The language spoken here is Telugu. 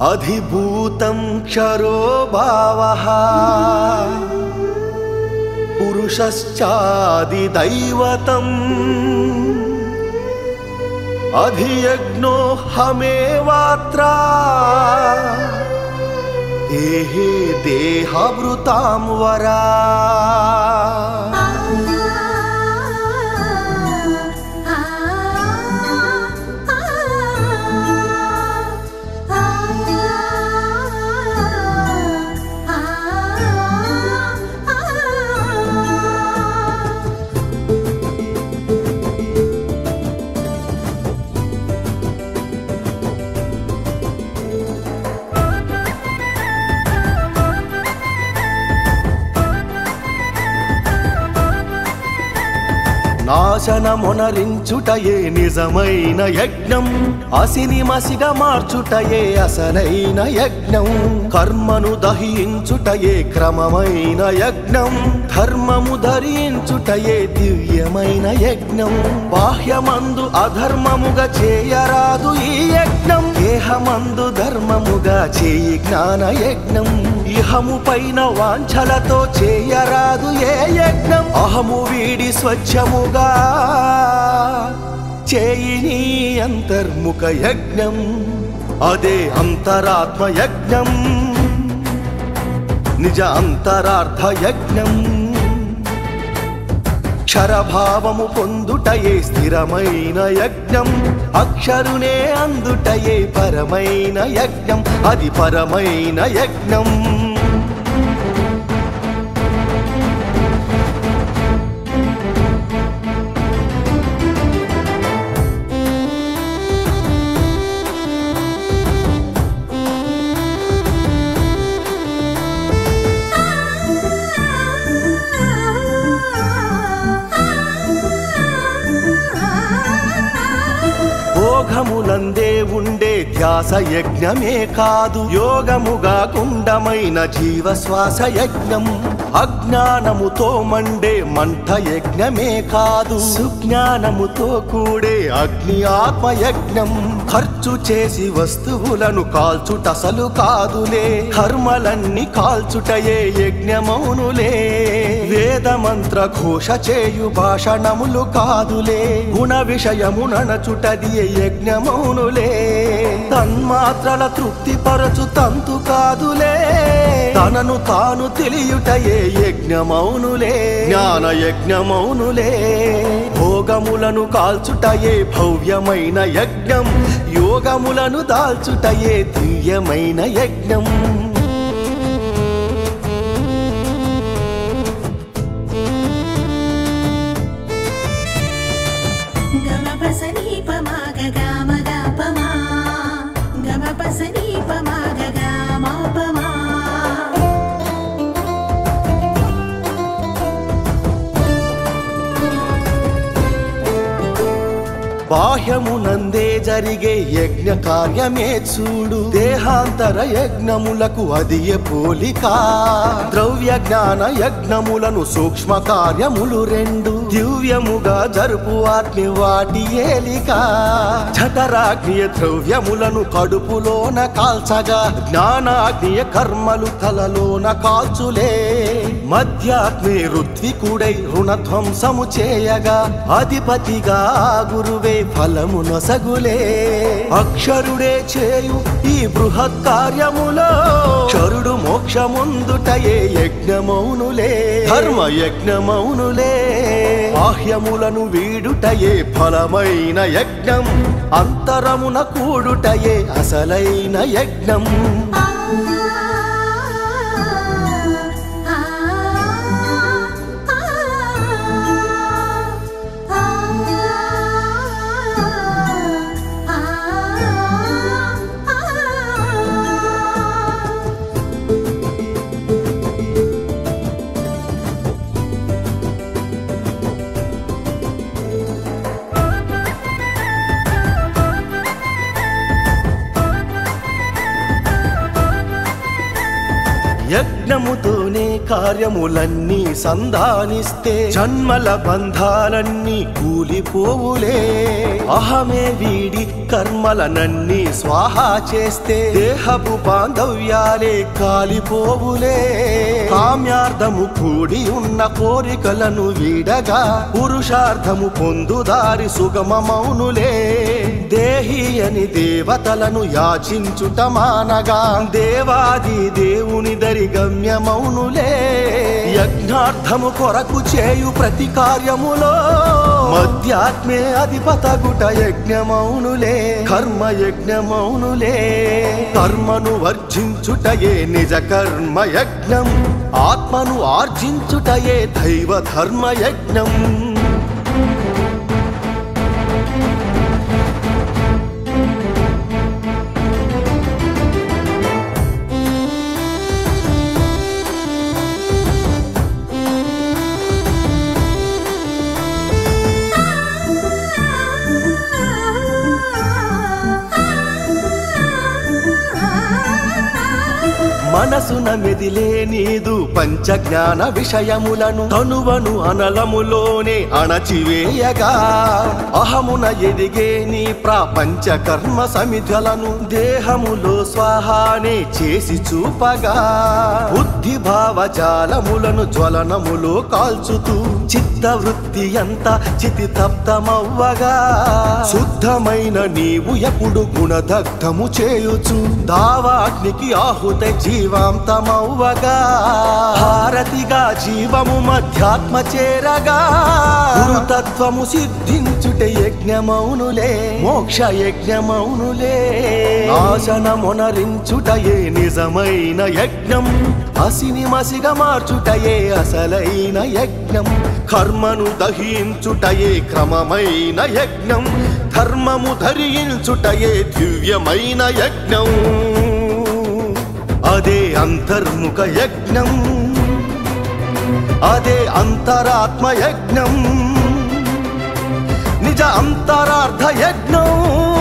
अधिभूतं क्षरो भावः। पुरुषश्चादिदैवतम्। अधियज्ञोऽह मे देहे देहवृतां वरा। వరా నాశనమునరించుటయే నిజమైన యజ్ఞం. అసిని మసిగా మార్చుటయే అసలైన యజ్ఞం. కర్మను దహించుటయే క్రమమైన యజ్ఞం. ధర్మము ధరించుటయే దివ్యమైన యజ్ఞం. బాహ్యమందు అధర్మముగా చేయరాదు ఈ యజ్ఞం. దేహమందు ధర్మముగా చేయి జ్ఞాన యజ్ఞం ఇహము పైన వాంఛలతో చేయరాదు ఏ యజ్ఞం. అహము వీడి స్వచ్ఛముగా చేయి నీ అంతర్ముఖ యజ్ఞం. అదే అంతరాత్మ యజ్ఞం. నిజ అంతరార్థ యజ్ఞం. అక్షరభావము పొందుటయే స్థిరమైన యజ్ఞం. అక్షరునే అందుటయే పరమైన యజ్ఞం. అది పరమైన యజ్ఞం. భోగములందే ఉండే ధ్యాస యజ్ఞమే కాదు. యోగముగా గుండమైన జీవశ్వాస యజ్ఞం. అజ్ఞానముతో మండే మంట యజ్ఞమే కాదు. సుజ్ఞానముతో కూడే అగ్ని ఆత్మ యజ్ఞం ఖర్చు చేసి వస్తువులను కాల్చుటసలు కాదులే. కర్మలన్నీ కాల్చుటయే యజ్ఞమౌనులే. వేద మంత్ర ఘోష చేయు భాషణములు కాదులే. గుణ విషయము నడచుటది యజ్ఞమౌనులే. తన్మాత్రల తృప్తి పరచు తంతు కాదులే. తనను తాను తెలియుటయే యజ్ఞమౌనులే. జ్ఞాన యజ్ఞమౌనులే భోగములను కాల్చుటయే భవ్యమైన యజ్ఞం. యోగములను దాల్చుటయే దివ్యమైన యజ్ఞం. బాహ్యమునందే జరిగే యజ్ఞ కార్యమే చూడు. దేహాంతర యజ్ఞములకు అది పోలిక? ద్రవ్య జ్ఞాన యజ్ఞములను సూక్ష్మ కార్యములు రెండు. దివ్యముగా జరుపు వాటిని వాటి ఏలిక. జఠరాగ్నియ ద్రవ్యములను కడుపులోన కాల్చగా జ్ఞానాగ్నియ కర్మలు తలలోన కాల్చులే. మధ్యాగ్ని ఋత్వికుడై రుణధ్వంసము చేయగా అధిపతిగా గురువే ఫలము నొసగులే అక్షరుడే చేయు ఈ బృహత్ కార్యములో క్షరుడు మోక్షముందుటయే యజ్ఞమౌనులే. ధర్మ యజ్ఞమౌనులే బాహ్యములను వీడుటయే ఫలమైన యజ్ఞం. అంతరమున కూడుటయే అసలైన యజ్ఞం. యజ్ఞముతోనే కార్యములన్నీ సంధానిస్తే జన్మల బంధాలన్నీ కూలిపోవులే. అహమే వీడి కర్మలనన్నీ స్వాహా చేస్తే దేహపు బాంధవ్యాలే కాలిపోవులే. కామ్యార్థము కూడి ఉన్న కోరికలను వీడగా పురుషార్థము పొందుదారి సుగమమౌనులే. దేహి అని దేవతలను యాచించుట మానగా దేవాది దేవుని దరి గమ్యమౌనులే. యజ్ఞార్థము కొరకు చేయు ప్రతి కార్యములో మధ్యాత్మే అధిపతగుట యజ్ఞమౌనులే. కర్మ యజ్ఞమౌనులే. కర్మను వర్జించుటయే నిజ కర్మ యజ్ఞం. ఆత్మను ఆర్జించుటయే దైవ ధర్మ యజ్ఞం. మనసున మెదిలే నీదు పంచజ్ఞాన విషయములను తనువను అనలములోనే అణచివేయగా. అహమున ఎదిగే నీ ప్రపంచ కర్మ సమిధలను దేహములో స్వాహానే చేసి చూపగా. బుద్ధి భావజాలములను జ్వలనములో కాల్చుతూ చిత్తవృత్తి అంత చితి తప్తమవ్వగా శుద్ధమైన నీవు ఎప్పుడు గుణదగ్ధము చేయుచు దావాగ్నికి ఆహుత జీవాంతమవ్వగా భారతిగా జీవము మధ్యాత్మ చేరగా గురుతత్వము సిద్ధించుట యజ్ఞమౌనులే మోక్ష యజ్ఞమౌనులే. నాశనమునరించుటయే నిజమైన యజ్ఞం అసిని మసిగా మార్చుటయే అసలైన యజ్ఞం కర్మను దహించుటయే క్రమమైన యజ్ఞం ధర్మము ధరించుటయే దివ్యమైన యజ్ఞం. అంతర్ముఖ యజ్ఞం. అదే అంతరాత్మ యజ్ఞం. నిజ అంతరార్థ యజ్ఞం.